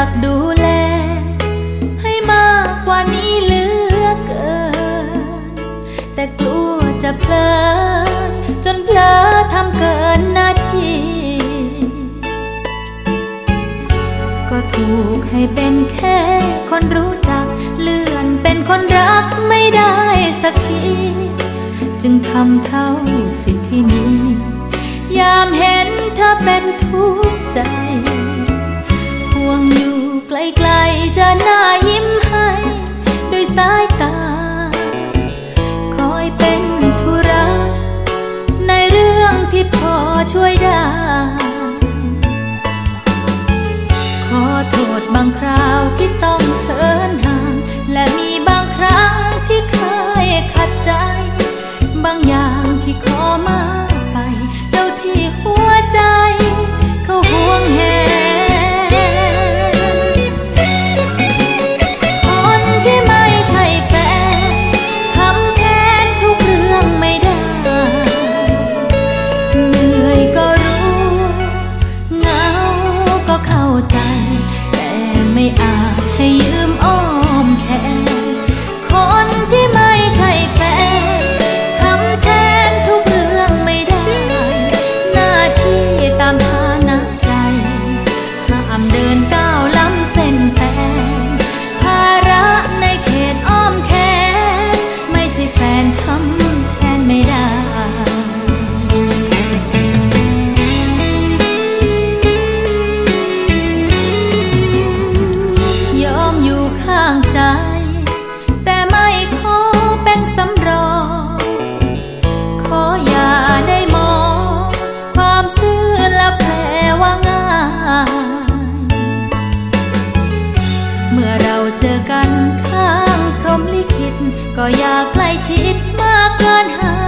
ากดูแล ให้มากกว่านี้เหลือเกิน แต่กลัวจะเพลินจนเพลอทำเกินหน้าที่ ก็ถูกให้เป็นแค่คนรู้จัก เลื่อนเป็นคนรักไม่ได้สักที จึงทำเท่าสิทธิมี ยามเห็นเธอเป็นทุก ไกลๆจะหน้ายิ้มให้ด้วยสายตา คอยเป็นธุระในเรื่องที่พอช่วยได้ ขอโทษบางคราวที่ต้องเขินห่าง และมีบางครั้งที่เคยขัดใจ ก็อยากใกล้ชิดมากเกินห้า